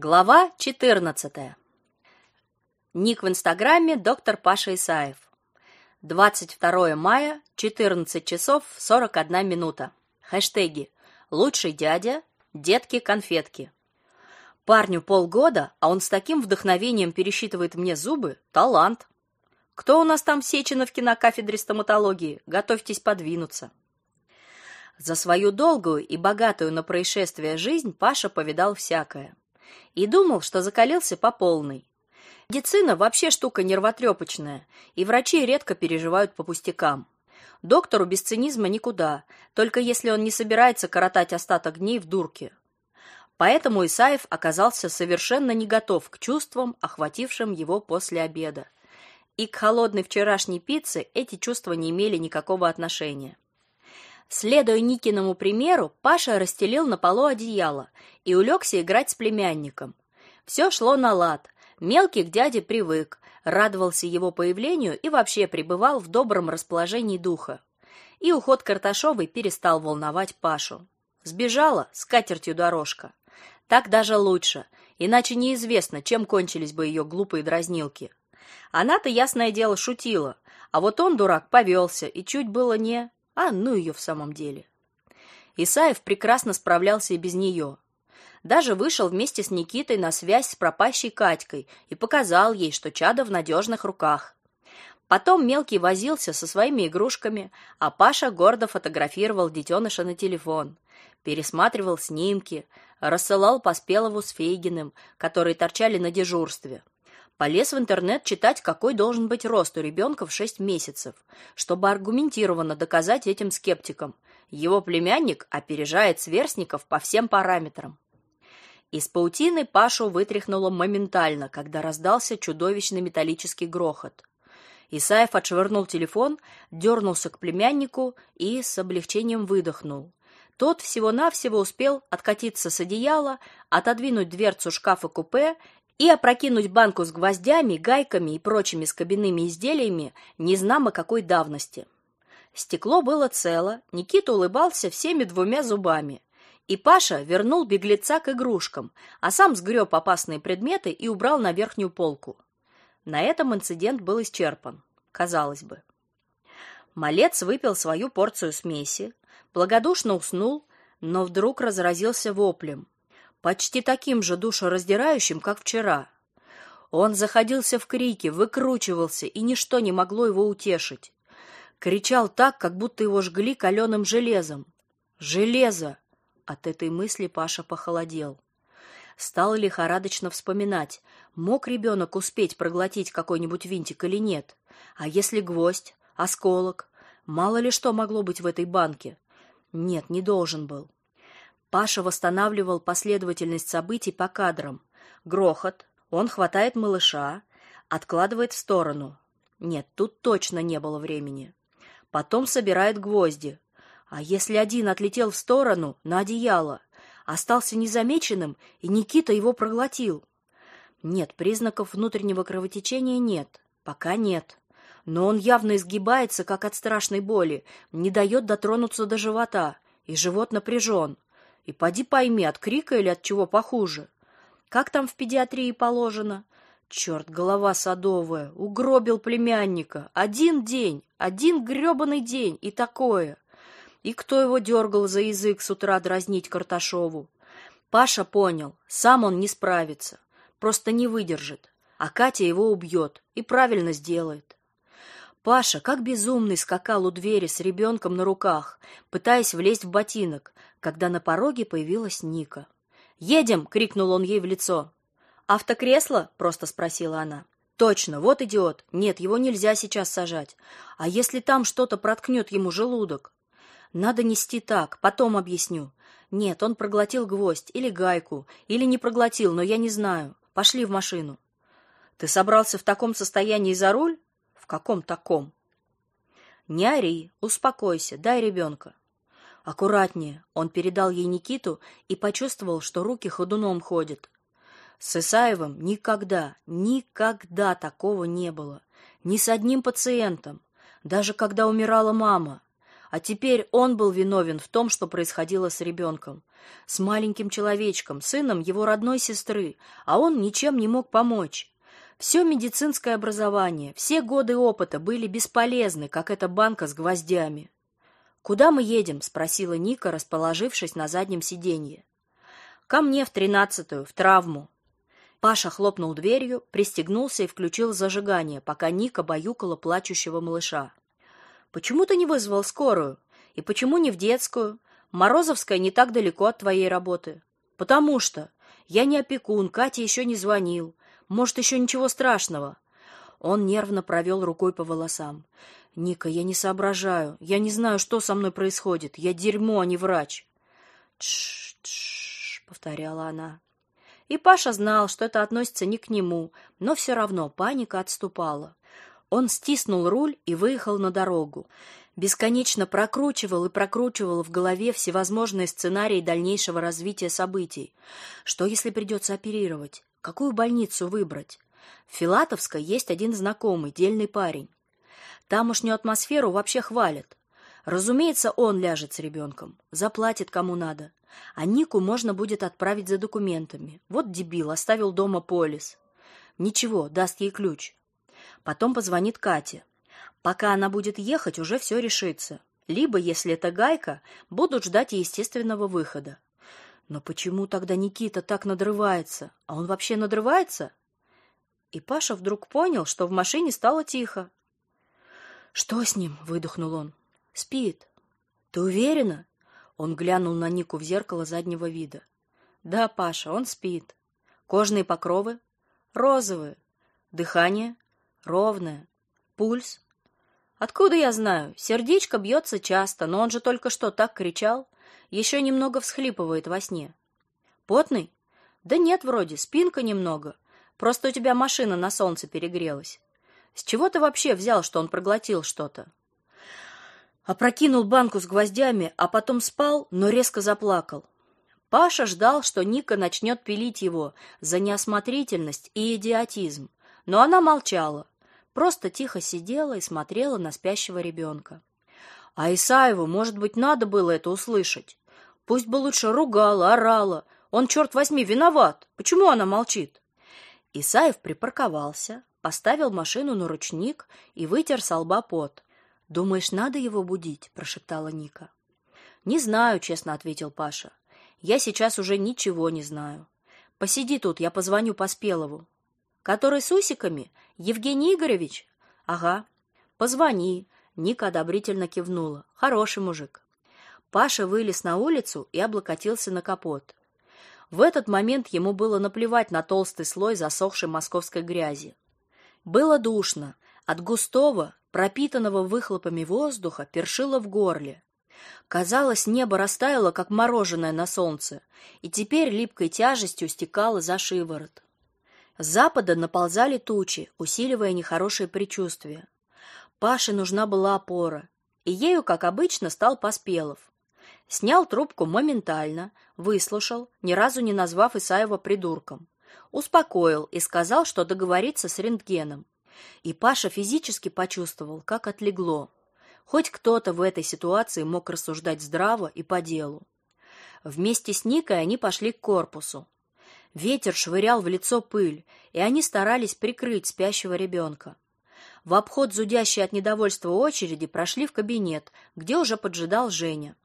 Глава 14. Ник в Инстаграме доктор Паша Исаев. 22 мая, 14 часов 41 минута. Хэштеги «Лучший дядя», «Детки-конфетки». Парню полгода, а он с таким вдохновением пересчитывает мне зубы. Талант. Кто у нас там Сеченовки на кафедре стоматологии? Готовьтесь подвинуться. За свою долгую и богатую на происшествия жизнь Паша повидал всякое и думал, что закалился по полной. Медицина вообще штука нервотрепочная, и врачи редко переживают по пустякам. Доктору без цинизма никуда, только если он не собирается коротать остаток дней в дурке. Поэтому Исаев оказался совершенно не готов к чувствам, охватившим его после обеда. И к холодной вчерашней пицце эти чувства не имели никакого отношения. Следуя Никиному примеру, Паша расстелил на полу одеяло и улегся играть с племянником. Все шло на лад. Мелкий к дяде привык, радовался его появлению и вообще пребывал в добром расположении духа. И уход Карташовой перестал волновать Пашу. Сбежала с катертью дорожка. Так даже лучше, иначе неизвестно, чем кончились бы ее глупые дразнилки. Она-то, ясное дело, шутила, а вот он, дурак, повелся и чуть было не... А ну ее в самом деле. Исаев прекрасно справлялся и без нее. Даже вышел вместе с Никитой на связь с пропащей Катькой и показал ей, что чадо в надежных руках. Потом мелкий возился со своими игрушками, а Паша гордо фотографировал детеныша на телефон, пересматривал снимки, рассылал по Спелову с Фейгиным, которые торчали на дежурстве. Полез в интернет читать, какой должен быть рост у ребенка в 6 месяцев, чтобы аргументированно доказать этим скептикам. Его племянник опережает сверстников по всем параметрам. Из паутины Пашу вытряхнуло моментально, когда раздался чудовищный металлический грохот. Исаев отшвырнул телефон, дернулся к племяннику и с облегчением выдохнул. Тот всего-навсего успел откатиться с одеяла, отодвинуть дверцу шкафа-купе и опрокинуть банку с гвоздями, гайками и прочими скобяными изделиями незнамо какой давности. Стекло было цело, Никита улыбался всеми двумя зубами. И Паша вернул беглеца к игрушкам, а сам сгреб опасные предметы и убрал на верхнюю полку. На этом инцидент был исчерпан, казалось бы. Малец выпил свою порцию смеси, благодушно уснул, но вдруг разразился воплем почти таким же душераздирающим, как вчера. Он заходился в крике, выкручивался, и ничто не могло его утешить. Кричал так, как будто его жгли каленым железом. Железо! От этой мысли Паша похолодел. Стал лихорадочно вспоминать, мог ребенок успеть проглотить какой-нибудь винтик или нет. А если гвоздь, осколок? Мало ли что могло быть в этой банке. Нет, не должен был. Паша восстанавливал последовательность событий по кадрам. Грохот, он хватает малыша, откладывает в сторону. Нет, тут точно не было времени. Потом собирает гвозди. А если один отлетел в сторону, на одеяло, остался незамеченным, и Никита его проглотил? Нет, признаков внутреннего кровотечения нет. Пока нет. Но он явно изгибается, как от страшной боли, не дает дотронуться до живота, и живот напряжен. И поди пойми, от крика или от чего похуже. Как там в педиатрии положено? Черт, голова садовая, угробил племянника. Один день, один гребаный день, и такое. И кто его дергал за язык с утра дразнить Карташову? Паша понял, сам он не справится, просто не выдержит, а Катя его убьет и правильно сделает. Паша, как безумный, скакал у двери с ребенком на руках, пытаясь влезть в ботинок, когда на пороге появилась Ника. «Едем!» — крикнул он ей в лицо. «Автокресло?» — просто спросила она. «Точно, вот идиот. Нет, его нельзя сейчас сажать. А если там что-то проткнет ему желудок?» «Надо нести так, потом объясню. Нет, он проглотил гвоздь или гайку, или не проглотил, но я не знаю. Пошли в машину». «Ты собрался в таком состоянии за руль?» «В каком таком?» «Не ори, успокойся, дай ребенка». Аккуратнее. Он передал ей Никиту и почувствовал, что руки ходуном ходят. С Исаевым никогда, никогда такого не было. Ни с одним пациентом. Даже когда умирала мама. А теперь он был виновен в том, что происходило с ребенком. С маленьким человечком, сыном его родной сестры, а он ничем не мог помочь. Все медицинское образование, все годы опыта были бесполезны, как эта банка с гвоздями. «Куда мы едем?» — спросила Ника, расположившись на заднем сиденье. «Ко мне в тринадцатую, в травму». Паша хлопнул дверью, пристегнулся и включил зажигание, пока Ника баюкала плачущего малыша. Почему ты не вызвал скорую? И почему не в детскую? Морозовская не так далеко от твоей работы. Потому что я не опекун, Катя еще не звонил. Может, еще ничего страшного. Он нервно провел рукой по волосам. Ника, я не соображаю. Я не знаю, что со мной происходит. Я дерьмо, а не врач. Тш, тш, повторяла она. И Паша знал, что это относится не к нему, но все равно паника отступала. Он стиснул руль и выехал на дорогу. Бесконечно прокручивал и прокручивал в голове всевозможные сценарии дальнейшего развития событий. Что, если придется оперировать? Какую больницу выбрать? В Филатовской есть один знакомый, дельный парень. Тамошнюю атмосферу вообще хвалят. Разумеется, он ляжет с ребенком, заплатит кому надо. А Нику можно будет отправить за документами. Вот дебил, оставил дома полис. Ничего, даст ей ключ. Потом позвонит Кате. Пока она будет ехать, уже все решится. Либо, если это Гайка, будут ждать естественного выхода. Но почему тогда Никита так надрывается? А он вообще надрывается? И Паша вдруг понял, что в машине стало тихо. «Что с ним?» — выдохнул он. «Спит». «Ты уверена?» Он глянул на Нику в зеркало заднего вида. «Да, Паша, он спит. Кожные покровы? Розовые. Дыхание? Ровное. Пульс? Откуда я знаю? Сердечко бьется часто, но он же только что так кричал. Еще немного всхлипывает во сне. Потный? Да нет, вроде, спинка немного. Просто у тебя машина на солнце перегрелась. С чего ты вообще взял, что он проглотил что-то? Опрокинул банку с гвоздями, а потом спал, но резко заплакал. Паша ждал, что Ника начнет пилить его за неосмотрительность и идиотизм, но она молчала, просто тихо сидела и смотрела на спящего ребенка. А Исаеву, может быть, надо было это услышать. Пусть бы лучше ругала, орала. Он, черт возьми, виноват. Почему она молчит? Исаев припарковался, поставил машину на ручник и вытер с лба пот. «Думаешь, надо его будить?» – прошептала Ника. «Не знаю», – честно ответил Паша. «Я сейчас уже ничего не знаю. Посиди тут, я позвоню Поспелову». «Который с усиками? Евгений Игоревич? Ага. Позвони. Ника одобрительно кивнула. Хороший мужик. Паша вылез на улицу и облокотился на капот. В этот момент ему было наплевать на толстый слой засохшей московской грязи. Было душно. От густого, пропитанного выхлопами воздуха першило в горле. Казалось, небо растаяло, как мороженое на солнце, и теперь липкой тяжестью стекало за шиворот. С запада наползали тучи, усиливая нехорошие предчувствия. Паше нужна была опора, и ею, как обычно, стал Поспелов. Снял трубку моментально, выслушал, ни разу не назвав Исаева придурком. Успокоил и сказал, что договорится с рентгеном. И Паша физически почувствовал, как отлегло. Хоть кто-то в этой ситуации мог рассуждать здраво и по делу. Вместе с Никой они пошли к корпусу. Ветер швырял в лицо пыль, и они старались прикрыть спящего ребенка. В обход зудящей от недовольства очереди прошли в кабинет, где уже поджидал Женя.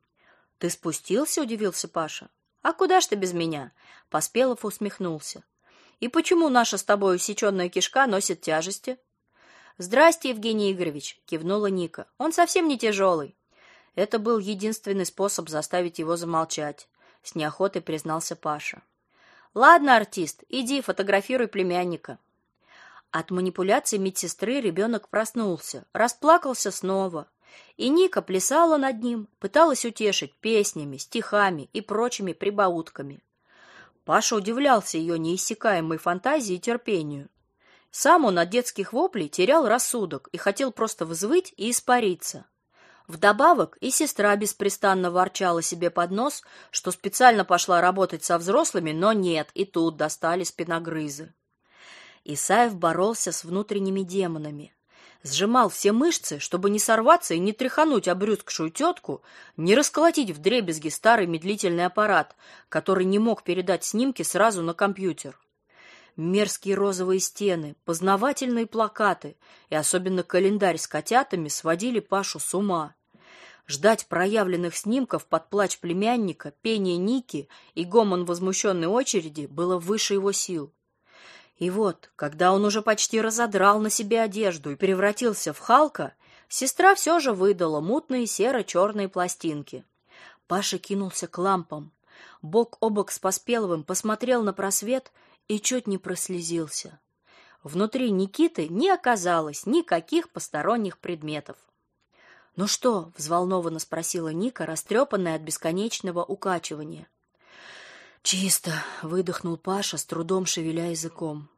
«Ты спустился?» — удивился Паша. «А куда ж ты без меня?» — Поспелов усмехнулся. «И почему наша с тобой усеченная кишка носит тяжести?» «Здрасте, Евгений Игоревич!» — кивнула Ника. «Он совсем не тяжелый». Это был единственный способ заставить его замолчать. С неохотой признался Паша. Ладно, артист, иди фотографируй племянника. От манипуляций медсестры ребенок проснулся, расплакался снова. И Ника плясала над ним, пыталась утешить песнями, стихами и прочими прибаутками. Паша удивлялся ее неиссякаемой фантазии и терпению. Сам он от детских воплей терял рассудок и хотел просто взвыть и испариться. Вдобавок и сестра беспрестанно ворчала себе под нос, что специально пошла работать со взрослыми, но нет, и тут достали спиногрызы. Исаев боролся с внутренними демонами. Сжимал все мышцы, чтобы не сорваться и не тряхануть обрюзгшую тетку, не расколотить вдребезги старый медлительный аппарат, который не мог передать снимки сразу на компьютер. Мерзкие розовые стены, познавательные плакаты и особенно календарь с котятами сводили Пашу с ума. Ждать проявленных снимков под плач племянника, пение Ники и гомон возмущенной очереди было выше его сил. И вот, когда он уже почти разодрал на себе одежду и превратился в Халка, сестра все же выдала мутные серо-черные пластинки. Паша кинулся к лампам. Бок о бок с Поспеловым посмотрел на просвет и чуть не прослезился. Внутри Никиты не оказалось никаких посторонних предметов. «Ну что?» — взволнованно спросила Ника, растрепанная от бесконечного укачивания. «Чисто!» — выдохнул Паша, с трудом шевеля языком.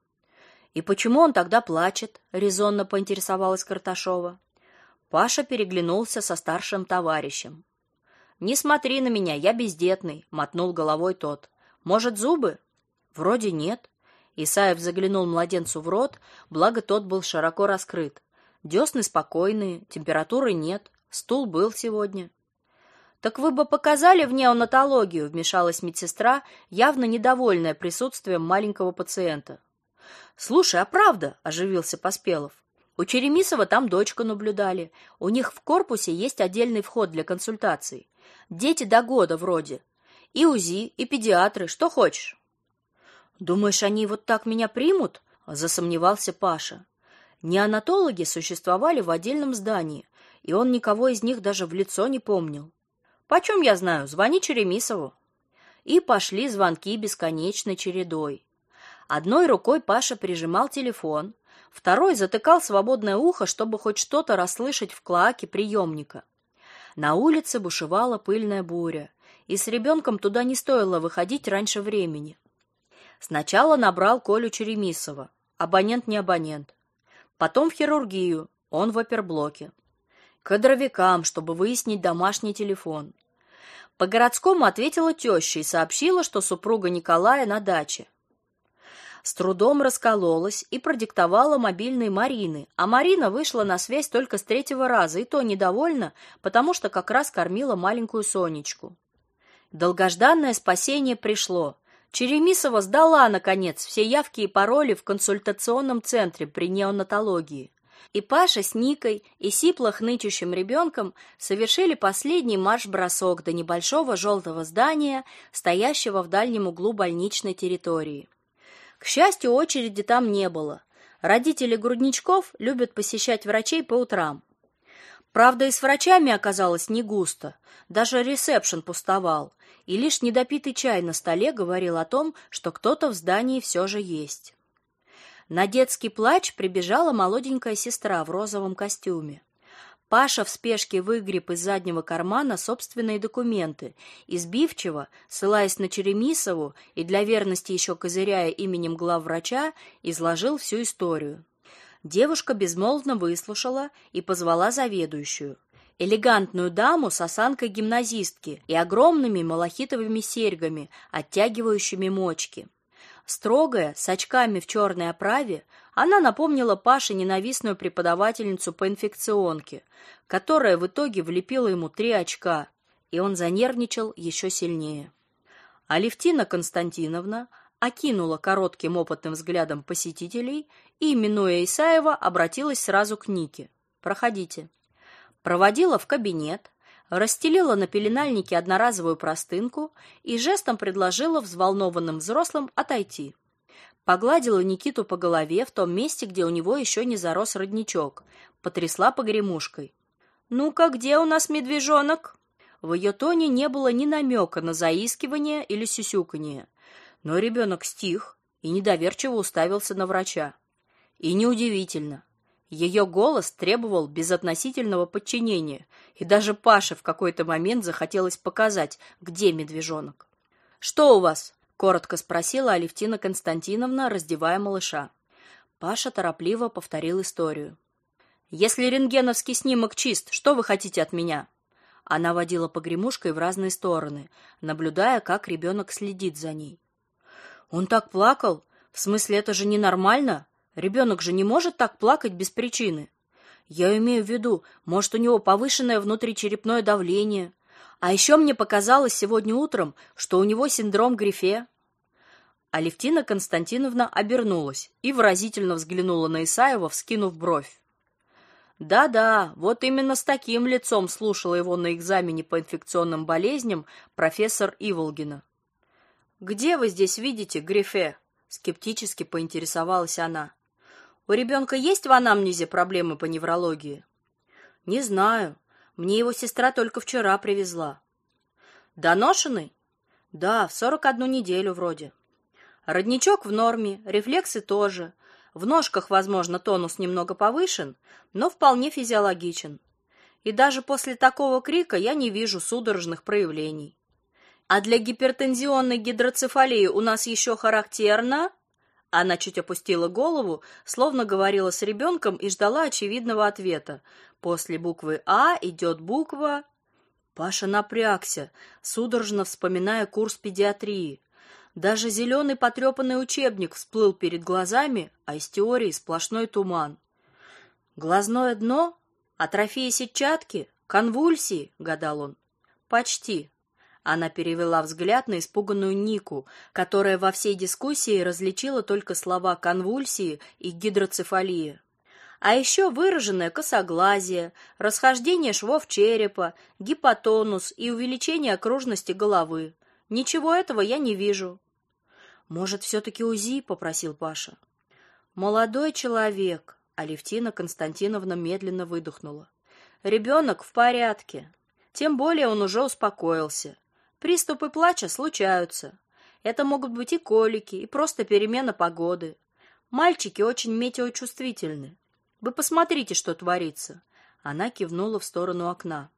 «И почему он тогда плачет?» — резонно поинтересовалась Карташова. Паша переглянулся со старшим товарищем. «Не смотри на меня, я бездетный», — мотнул головой тот. «Может, зубы?» «Вроде нет». Исаев заглянул младенцу в рот, благо тот был широко раскрыт. Десны спокойные, температуры нет, стул был сегодня. Так вы бы показали в неонатологию, вмешалась медсестра, явно недовольная присутствием маленького пациента. Слушай, а правда, оживился Поспелов. У Черемисова там дочку наблюдали. У них в корпусе есть отдельный вход для консультаций. Дети до года вроде. И УЗИ, и педиатры, что хочешь. Думаешь, они вот так меня примут? засомневался Паша. Неонатологи существовали в отдельном здании, и он никого из них даже в лицо не помнил. «Почем я знаю? Звони Черемисову». И пошли звонки бесконечной чередой. Одной рукой Паша прижимал телефон, второй затыкал свободное ухо, чтобы хоть что-то расслышать в клоаке приемника. На улице бушевала пыльная буря, и с ребенком туда не стоило выходить раньше времени. Сначала набрал Колю Черемисова. Абонент не абонент потом в хирургию, он в оперблоке. К кадровикам, чтобы выяснить домашний телефон. По городскому ответила теща и сообщила, что супруга Николая на даче. С трудом раскололась и продиктовала мобильный Марины, а Марина вышла на связь только с третьего раза, и то недовольна, потому что как раз кормила маленькую Сонечку. Долгожданное спасение пришло. Черемисова сдала, наконец, все явки и пароли в консультационном центре при неонатологии. И Паша с Никой и сипло хнычущим ребенком совершили последний марш-бросок до небольшого желтого здания, стоящего в дальнем углу больничной территории. К счастью, очереди там не было. Родители грудничков любят посещать врачей по утрам. Правда, и с врачами оказалось не густо. Даже ресепшн пустовал, и лишь недопитый чай на столе говорил о том, что кто-то в здании все же есть. На детский плач прибежала молоденькая сестра в розовом костюме. Паша в спешке выгреб из заднего кармана собственные документы и сбивчиво, ссылаясь на Черемисову и для верности еще козыряя именем главврача, изложил всю историю. Девушка безмолвно выслушала и позвала заведующую. Элегантную даму с осанкой гимназистки и огромными малахитовыми серьгами, оттягивающими мочки. Строгая, с очками в черной оправе, она напомнила Паше ненавистную преподавательницу по инфекционке, которая в итоге влепила ему три очка, и он занервничал еще сильнее. Алевтина Константиновна окинула коротким опытным взглядом посетителей и, минуя Исаева, обратилась сразу к Нике. «Проходите». Проводила в кабинет, расстелила на пеленальнике одноразовую простынку и жестом предложила взволнованным взрослым отойти. Погладила Никиту по голове в том месте, где у него еще не зарос родничок, потрясла погремушкой. «Ну-ка, где у нас медвежонок?» В ее тоне не было ни намека на заискивание или сюсюканье. Но ребенок стих и недоверчиво уставился на врача. И неудивительно. Ее голос требовал безотносительного подчинения, и даже Паше в какой-то момент захотелось показать, где медвежонок. «Что у вас?» — коротко спросила Алевтина Константиновна, раздевая малыша. Паша торопливо повторил историю. «Если рентгеновский снимок чист, что вы хотите от меня?» Она водила погремушкой в разные стороны, наблюдая, как ребенок следит за ней. Он так плакал? В смысле, это же ненормально? Ребенок же не может так плакать без причины. Я имею в виду, может, у него повышенное внутричерепное давление. А еще мне показалось сегодня утром, что у него синдром Грифе. Алевтина Константиновна обернулась и выразительно взглянула на Исаева, вскинув бровь. Да-да, вот именно с таким лицом слушала его на экзамене по инфекционным болезням профессор Иволгина. Где вы здесь видите Грифе? скептически поинтересовалась она. У ребенка есть в анамнезе проблемы по неврологии? Не знаю. Мне его сестра только вчера привезла. Доношенный? Да, в сорок одну неделю вроде. Родничок в норме, рефлексы тоже. В ножках, возможно, тонус немного повышен, но вполне физиологичен. И даже после такого крика я не вижу судорожных проявлений. А для гипертензионной гидроцефалии у нас еще характерно она чуть опустила голову, словно говорила с ребенком и ждала очевидного ответа. После буквы А идет буква Паша напрягся, судорожно вспоминая курс педиатрии. Даже зеленый потрепанный учебник всплыл перед глазами, а из теории сплошной туман. Глазное дно, атрофия сетчатки, конвульсии, гадал он. Почти, она перевела взгляд на испуганную Нику, которая во всей дискуссии различила только слова конвульсии и гидроцефалия. А еще выраженное косоглазие, расхождение швов черепа, гипотонус и увеличение окружности головы. Ничего этого я не вижу. Может, все таки УЗИ, попросил Паша. Молодой человек, Алевтина Константиновна медленно выдохнула. Ребенок в порядке. Тем более он уже успокоился. Приступы плача случаются. Это могут быть и колики, и просто перемена погоды. Мальчики очень метеочувствительны. Вы посмотрите, что творится. Она кивнула в сторону окна.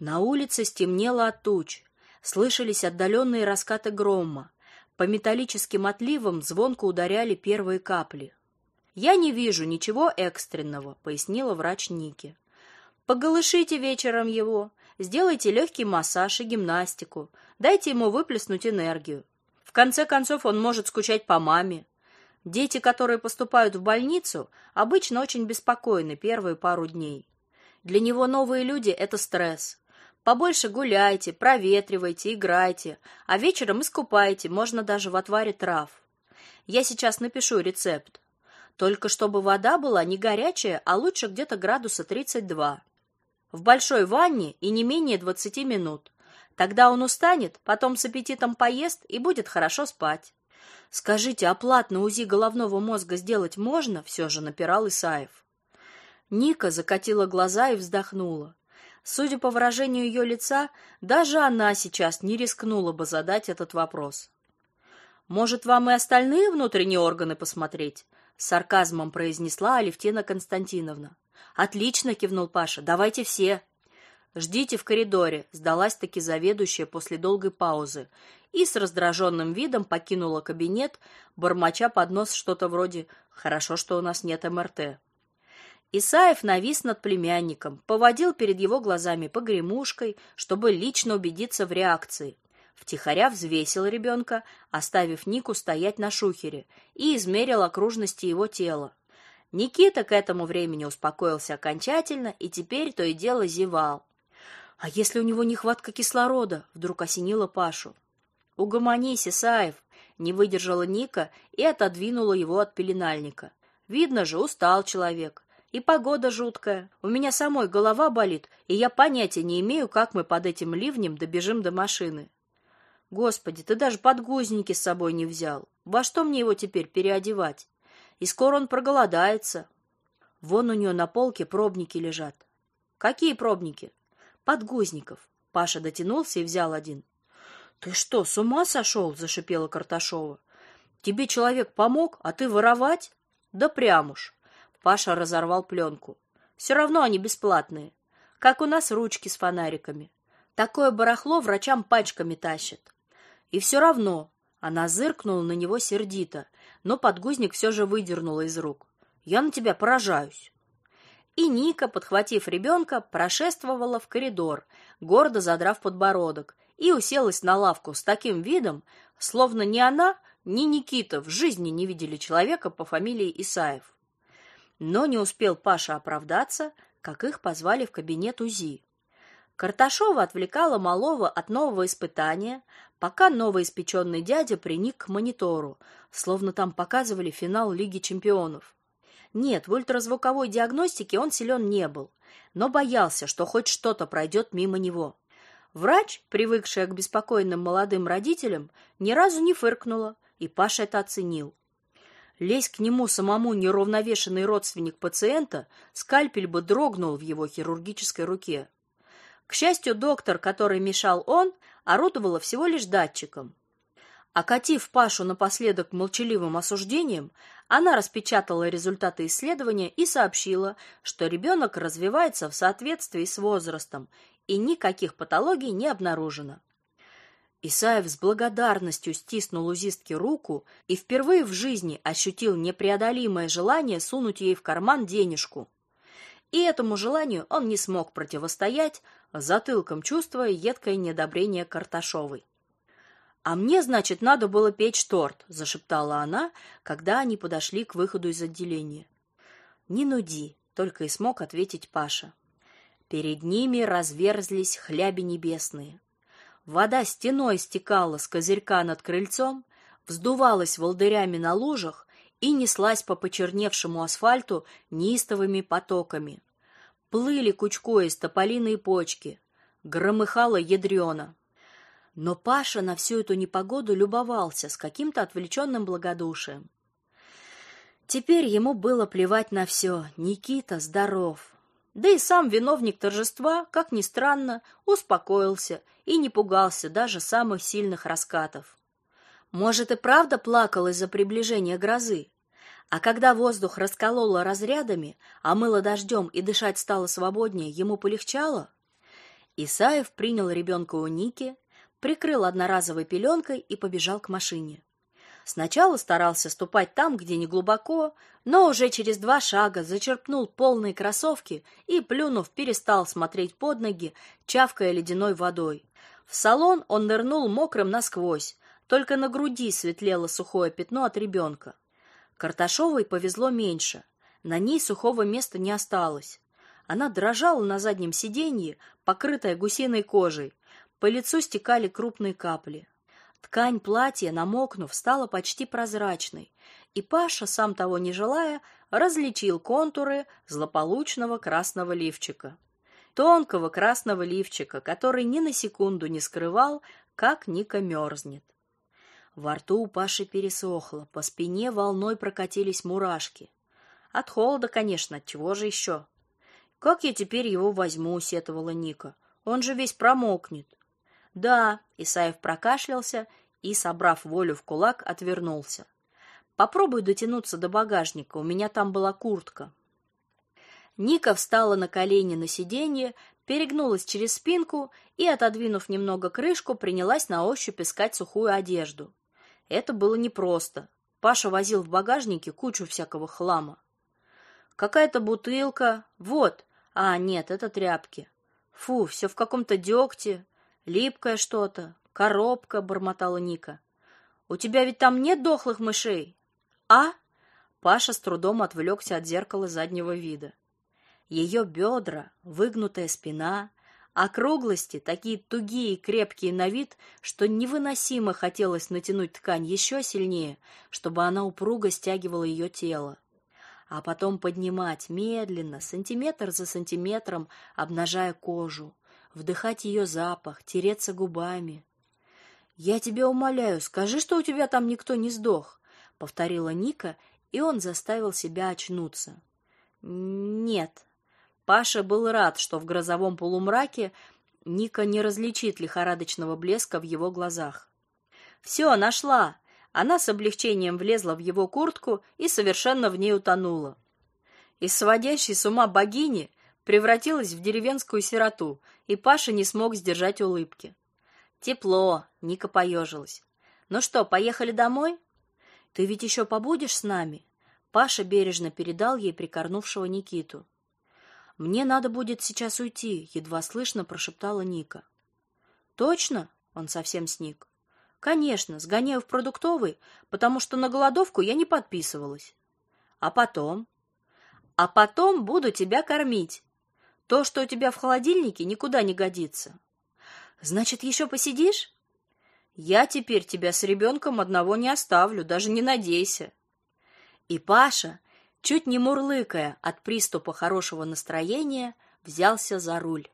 На улице стемнело от туч. Слышались отдаленные раскаты грома. По металлическим отливам звонко ударяли первые капли. Я не вижу ничего экстренного, пояснила врач Ники. Поголышите вечером его, сделайте легкий массаж и гимнастику, дайте ему выплеснуть энергию. В конце концов, он может скучать по маме. Дети, которые поступают в больницу, обычно очень беспокойны первые пару дней. Для него новые люди это стресс. Побольше гуляйте, проветривайте, играйте, а вечером искупайте, можно даже в отваре трав. Я сейчас напишу рецепт. Только чтобы вода была не горячая, а лучше где-то градуса 32 в большой ванне и не менее 20 минут. Тогда он устанет, потом с аппетитом поест и будет хорошо спать. Скажите, а платно УЗИ головного мозга сделать можно? все же напирал Исаев. Ника закатила глаза и вздохнула. Судя по выражению ее лица, даже она сейчас не рискнула бы задать этот вопрос. Может, вам и остальные внутренние органы посмотреть? С сарказмом произнесла Алевтина Константиновна. Отлично, кивнул Паша. Давайте все. Ждите в коридоре, сдалась таки заведующая после долгой паузы и с раздраженным видом покинула кабинет, бормоча под нос что-то вроде: "Хорошо, что у нас нет МРТ". Исаев навис над племянником, поводил перед его глазами погремушкой, чтобы лично убедиться в реакции. Втихаря взвесил ребенка, оставив Нику стоять на шухере, и измерил окружности его тела. Никита к этому времени успокоился окончательно и теперь то и дело зевал. А если у него нехватка кислорода? Вдруг осенило Пашу. Угомонись, Исаев, не выдержала Ника и отодвинула его от пеленальника. Видно же, устал человек. И погода жуткая. У меня самой голова болит, и я понятия не имею, как мы под этим ливнем добежим до машины. Господи, ты даже подгузники с собой не взял. Во что мне его теперь переодевать? и скоро он проголодается. Вон у нее на полке пробники лежат. Какие пробники? Подгузников. Паша дотянулся и взял один. Ты что, с ума сошел? зашипела Карташова. Тебе человек помог, а ты воровать? Да прям уж. Паша разорвал пленку. Все равно они бесплатные. Как у нас ручки с фонариками. Такое барахло врачам пачками тащат. И все равно она зыркнула на него сердито, но подгузник все же выдернула из рук. Я на тебя поражаюсь. И Ника, подхватив ребенка, прошествовала в коридор, гордо задрав подбородок, и уселась на лавку с таким видом, словно ни она, ни Никита в жизни не видели человека по фамилии Исаев. Но не успел Паша оправдаться, как их позвали в кабинет УЗИ. Карташова отвлекала малого от нового испытания, пока новоиспеченный дядя приник к монитору, словно там показывали финал Лиги чемпионов. Нет, в ультразвуковой диагностике он силен не был, но боялся, что хоть что-то пройдет мимо него. Врач, привыкшая к беспокойным молодым родителям, ни разу не фыркнула, и Паша это оценил. Лезь к нему самому неравновешенный родственник пациента, скальпель бы дрогнул в его хирургической руке. К счастью, доктор, который мешал он, орудовала всего лишь датчиком. Окатив Пашу напоследок молчаливым осуждением, она распечатала результаты исследования и сообщила, что ребенок развивается в соответствии с возрастом и никаких патологий не обнаружено. Исаев с благодарностью стиснул узистке руку и впервые в жизни ощутил непреодолимое желание сунуть ей в карман денежку. И этому желанию он не смог противостоять, затылком чувствуя едкое недобрение Карташовой. А мне, значит, надо было печь торт, зашептала она, когда они подошли к выходу из отделения. Не нуди, только и смог ответить Паша. Перед ними разверзлись хляби небесные. Вода стеной стекала с козырька над крыльцом, вздувалась волдырями на лужах и неслась по почерневшему асфальту неистовыми потоками. Плыли кучкой тополиные почки, громыхало ядрёно. Но Паша на всю эту непогоду любовался с каким-то отвлеченным благодушием. Теперь ему было плевать на все. Никита здоров. Да и сам виновник торжества, как ни странно, успокоился и не пугался даже самых сильных раскатов. Может, и правда плакал из-за приближения грозы. А когда воздух раскололо разрядами, а мыло дождем и дышать стало свободнее, ему полегчало? Исаев принял ребенка у Ники, прикрыл одноразовой пеленкой и побежал к машине. Сначала старался ступать там, где не глубоко, но уже через два шага зачерпнул полные кроссовки и, плюнув, перестал смотреть под ноги, чавкая ледяной водой. В салон он нырнул мокрым насквозь, только на груди светлело сухое пятно от ребенка. Карташовой повезло меньше. На ней сухого места не осталось. Она дрожала на заднем сиденье, покрытая гусиной кожей, по лицу стекали крупные капли. Ткань платья, намокнув, стала почти прозрачной, и Паша, сам того не желая, различил контуры злополучного красного лифчика. Тонкого красного лифчика, который ни на секунду не скрывал, как Ника мерзнет. Во рту у Паши пересохло, по спине волной прокатились мурашки. От холода, конечно, чего же еще? Как я теперь его возьму, сетовала Ника. Он же весь промокнет. Да, Исаев прокашлялся и, собрав волю в кулак, отвернулся. Попробуй дотянуться до багажника, у меня там была куртка. Ника встала на колени на сиденье, перегнулась через спинку и, отодвинув немного крышку, принялась на ощупь искать сухую одежду. Это было непросто. Паша возил в багажнике кучу всякого хлама. Какая-то бутылка. Вот. А, нет, это тряпки. Фу, все в каком-то дегте. Липкое что-то, коробка, бормотала Ника. У тебя ведь там нет дохлых мышей? А? Паша с трудом отвлекся от зеркала заднего вида. Ее бедра, выгнутая спина, округлости, такие тугие и крепкие на вид, что невыносимо хотелось натянуть ткань еще сильнее, чтобы она упруго стягивала ее тело. А потом поднимать медленно, сантиметр за сантиметром, обнажая кожу, вдыхать ее запах, тереться губами. Я тебя умоляю, скажи, что у тебя там никто не сдох, повторила Ника, и он заставил себя очнуться. Нет. Паша был рад, что в грозовом полумраке Ника не различит лихорадочного блеска в его глазах. «Все, нашла. Она с облегчением влезла в его куртку и совершенно в ней утонула. Из сводящей с ума богини превратилась в деревенскую сироту, и Паша не смог сдержать улыбки. Тепло, Ника поежилась. Ну что, поехали домой? Ты ведь еще побудешь с нами? Паша бережно передал ей прикорнувшего Никиту. Мне надо будет сейчас уйти, едва слышно прошептала Ника. Точно? Он совсем сник. Конечно, сгоняю в продуктовый, потому что на голодовку я не подписывалась. А потом а потом буду тебя кормить. То, что у тебя в холодильнике, никуда не годится. Значит, еще посидишь? Я теперь тебя с ребенком одного не оставлю, даже не надейся. И Паша, чуть не мурлыкая от приступа хорошего настроения, взялся за руль.